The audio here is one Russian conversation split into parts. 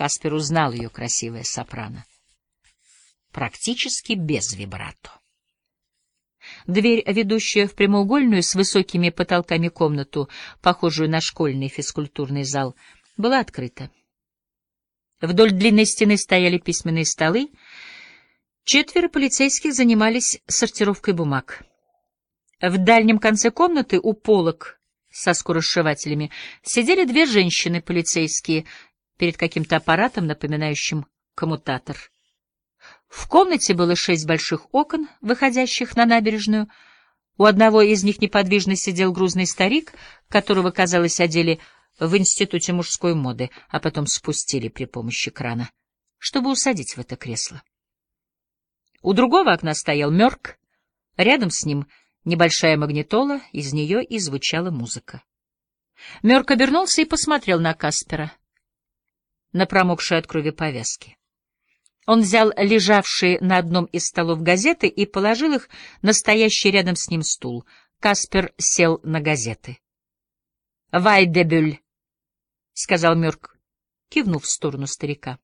Каспер узнал ее красивое сопрано. Практически без вибрато. Дверь, ведущая в прямоугольную с высокими потолками комнату, похожую на школьный физкультурный зал, была открыта. Вдоль длинной стены стояли письменные столы. Четверо полицейских занимались сортировкой бумаг. В дальнем конце комнаты у полок со скоросшивателями сидели две женщины-полицейские перед каким-то аппаратом, напоминающим коммутатор. В комнате было шесть больших окон, выходящих на набережную. У одного из них неподвижно сидел грузный старик, которого, казалось, одели в Институте мужской моды, а потом спустили при помощи крана, чтобы усадить в это кресло. У другого окна стоял Мёрк, рядом с ним небольшая магнитола, из нее и звучала музыка. Мёрк обернулся и посмотрел на Каспера, на промокшие от крови повязки. Он взял лежавшие на одном из столов газеты и положил их на стоящий рядом с ним стул. Каспер сел на газеты. — Вайдебюль, — сказал Мюрк, кивнув в сторону старика.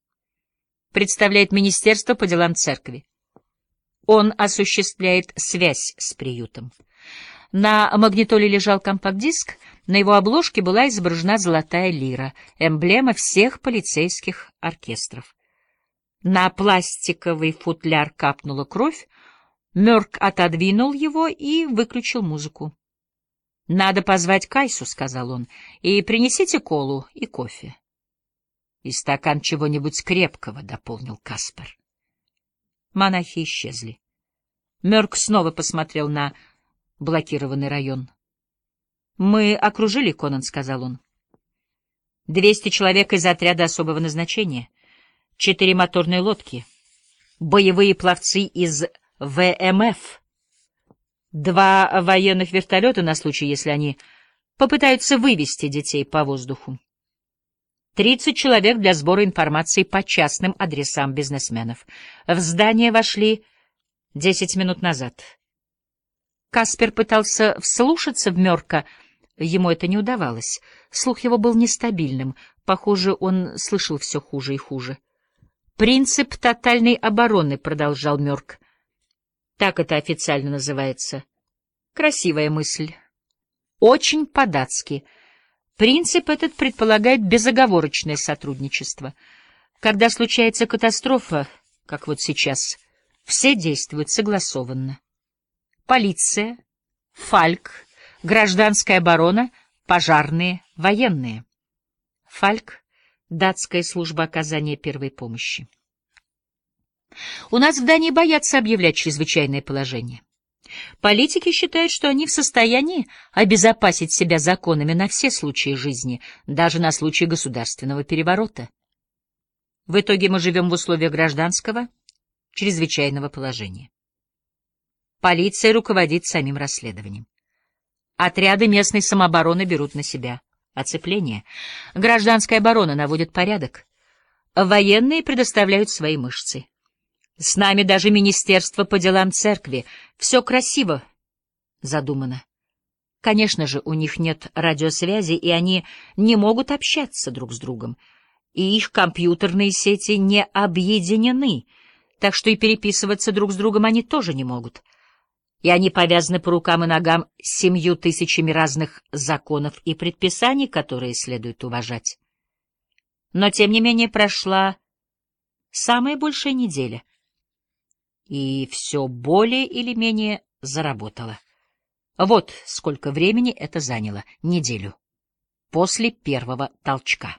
— Представляет Министерство по делам церкви. Он осуществляет связь с приютом. На магнитоле лежал компакт-диск, на его обложке была изображена золотая лира, эмблема всех полицейских оркестров. На пластиковый футляр капнула кровь, Мёрк отодвинул его и выключил музыку. — Надо позвать Кайсу, — сказал он, — и принесите колу и кофе. — И стакан чего-нибудь крепкого, — дополнил Каспар. Монахи исчезли. Мёрк снова посмотрел на блокированный район. — Мы окружили, — Конан сказал он. — Двести человек из отряда особого назначения четыре моторные лодки, боевые пловцы из ВМФ, два военных вертолета на случай, если они попытаются вывести детей по воздуху, тридцать человек для сбора информации по частным адресам бизнесменов. В здание вошли десять минут назад. Каспер пытался вслушаться в Мёрка, ему это не удавалось. Слух его был нестабильным, похоже, он слышал все хуже и хуже. Принцип тотальной обороны, продолжал Мёрк. Так это официально называется. Красивая мысль. Очень по-датски. Принцип этот предполагает безоговорочное сотрудничество. Когда случается катастрофа, как вот сейчас, все действуют согласованно. Полиция, Фальк, гражданская оборона, пожарные, военные. Фальк датская служба оказания первой помощи. У нас в Дании боятся объявлять чрезвычайное положение. Политики считают, что они в состоянии обезопасить себя законами на все случаи жизни, даже на случай государственного переворота. В итоге мы живем в условиях гражданского, чрезвычайного положения. Полиция руководит самим расследованием. Отряды местной самообороны берут на себя оцепление. Гражданская оборона наводит порядок. Военные предоставляют свои мышцы. С нами даже Министерство по делам церкви. Все красиво задумано. Конечно же, у них нет радиосвязи, и они не могут общаться друг с другом. И их компьютерные сети не объединены, так что и переписываться друг с другом они тоже не могут и они повязаны по рукам и ногам семью тысячами разных законов и предписаний, которые следует уважать. Но, тем не менее, прошла самая большая неделя, и все более или менее заработало. Вот сколько времени это заняло — неделю. После первого толчка.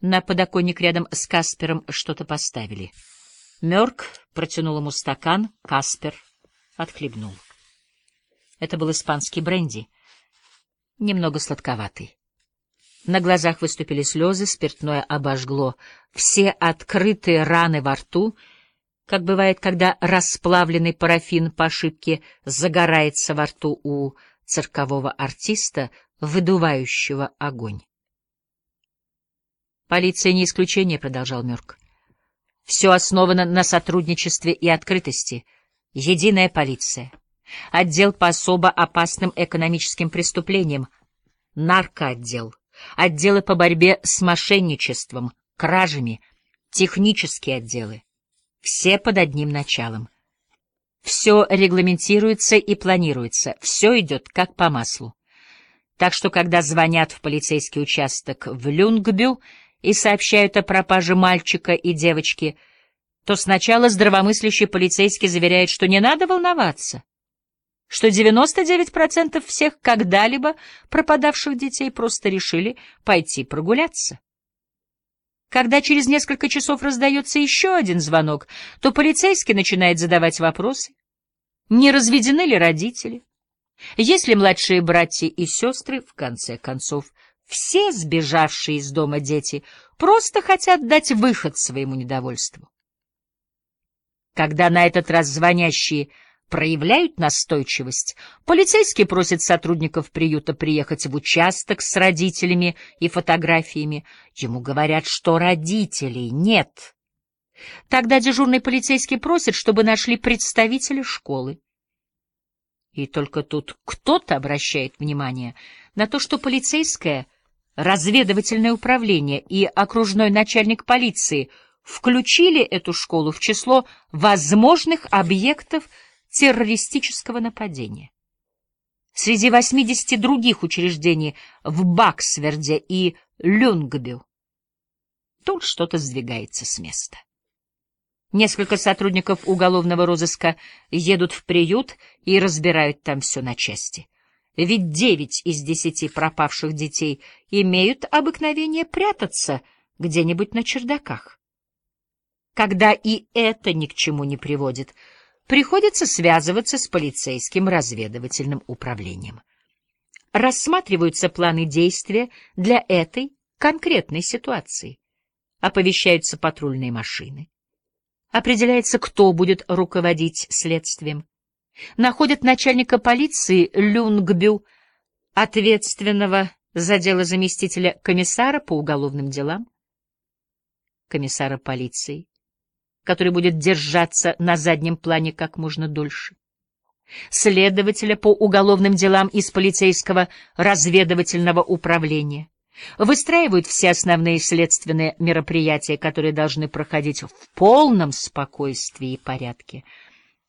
На подоконник рядом с Каспером что-то поставили. Мёрк протянул ему стакан, Каспер отхлебнул. Это был испанский бренди, немного сладковатый. На глазах выступили слезы, спиртное обожгло. Все открытые раны во рту, как бывает, когда расплавленный парафин по ошибке загорается во рту у циркового артиста, выдувающего огонь. «Полиция не исключение», — продолжал Мёрк. «Все основано на сотрудничестве и открытости». Единая полиция, отдел по особо опасным экономическим преступлениям, наркоотдел, отделы по борьбе с мошенничеством, кражами, технические отделы. Все под одним началом. Все регламентируется и планируется, все идет как по маслу. Так что, когда звонят в полицейский участок в Люнгбю и сообщают о пропаже мальчика и девочки, то сначала здравомыслящий полицейский заверяет, что не надо волноваться, что 99% всех когда-либо пропадавших детей просто решили пойти прогуляться. Когда через несколько часов раздается еще один звонок, то полицейский начинает задавать вопросы. Не разведены ли родители? Есть ли младшие братья и сестры, в конце концов, все сбежавшие из дома дети просто хотят дать выход своему недовольству. Когда на этот раз звонящие проявляют настойчивость, полицейский просит сотрудников приюта приехать в участок с родителями и фотографиями. Ему говорят, что родителей нет. Тогда дежурный полицейский просит, чтобы нашли представителя школы. И только тут кто-то обращает внимание на то, что полицейское разведывательное управление и окружной начальник полиции включили эту школу в число возможных объектов террористического нападения. Среди 80 других учреждений в Баксверде и Люнгбю тут что-то сдвигается с места. Несколько сотрудников уголовного розыска едут в приют и разбирают там все на части. Ведь девять из десяти пропавших детей имеют обыкновение прятаться где-нибудь на чердаках. Когда и это ни к чему не приводит, приходится связываться с полицейским разведывательным управлением. Рассматриваются планы действия для этой конкретной ситуации. Оповещаются патрульные машины. Определяется, кто будет руководить следствием. Находят начальника полиции Люнгбю, ответственного за дело заместителя комиссара по уголовным делам, комиссара полиции, который будет держаться на заднем плане как можно дольше, следователя по уголовным делам из полицейского разведывательного управления, выстраивают все основные следственные мероприятия, которые должны проходить в полном спокойствии и порядке.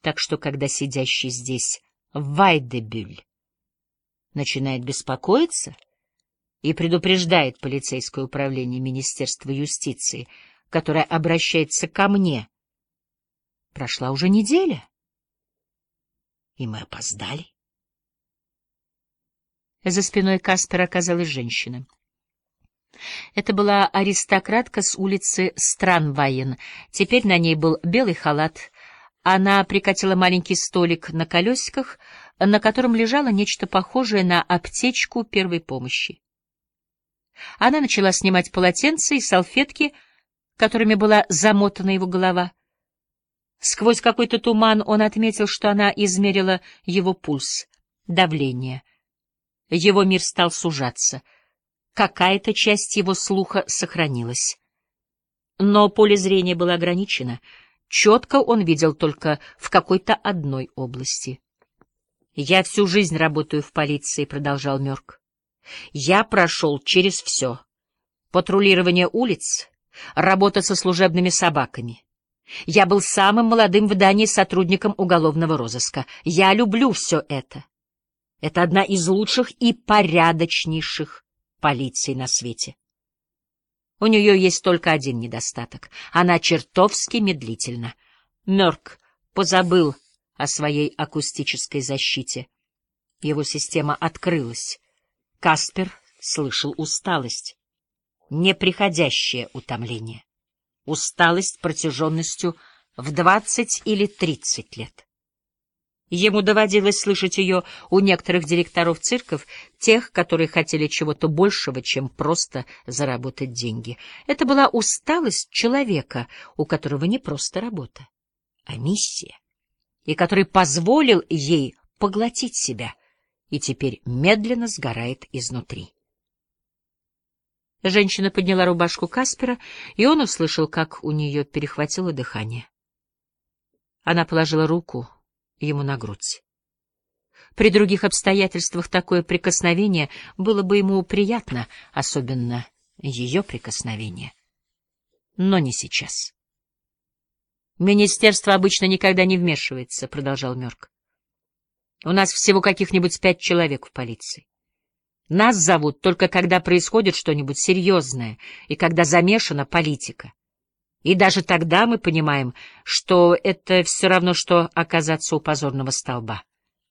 Так что, когда сидящий здесь Вайдебюль начинает беспокоиться и предупреждает полицейское управление Министерства юстиции, которое обращается ко мне, прошла уже неделя, и мы опоздали. За спиной Каспера оказалась женщина. Это была аристократка с улицы Странвайен. Теперь на ней был белый халат. Она прикатила маленький столик на колесиках, на котором лежало нечто похожее на аптечку первой помощи. Она начала снимать полотенца и салфетки, которыми была замотана его голова. Сквозь какой-то туман он отметил, что она измерила его пульс, давление. Его мир стал сужаться — какая-то часть его слуха сохранилась. Но поле зрения было ограничено. Четко он видел только в какой-то одной области. «Я всю жизнь работаю в полиции», — продолжал Мёрк. «Я прошел через все. Патрулирование улиц, работа со служебными собаками. Я был самым молодым в Дании сотрудником уголовного розыска. Я люблю все это. Это одна из лучших и порядочнейших полиции на свете. У нее есть только один недостаток. Она чертовски медлительна. Мёрк позабыл о своей акустической защите. Его система открылась. Каспер слышал усталость. Неприходящее утомление. Усталость протяженностью в двадцать или тридцать лет. Ему доводилось слышать ее у некоторых директоров цирков, тех, которые хотели чего-то большего, чем просто заработать деньги. Это была усталость человека, у которого не просто работа, а миссия, и который позволил ей поглотить себя и теперь медленно сгорает изнутри. Женщина подняла рубашку Каспера, и он услышал, как у нее перехватило дыхание. Она положила руку ему на грудь. При других обстоятельствах такое прикосновение было бы ему приятно, особенно ее прикосновение. Но не сейчас. «Министерство обычно никогда не вмешивается», — продолжал Мёрк. «У нас всего каких-нибудь пять человек в полиции. Нас зовут только когда происходит что-нибудь серьезное и когда замешана политика. И даже тогда мы понимаем, что это все равно, что оказаться у позорного столба.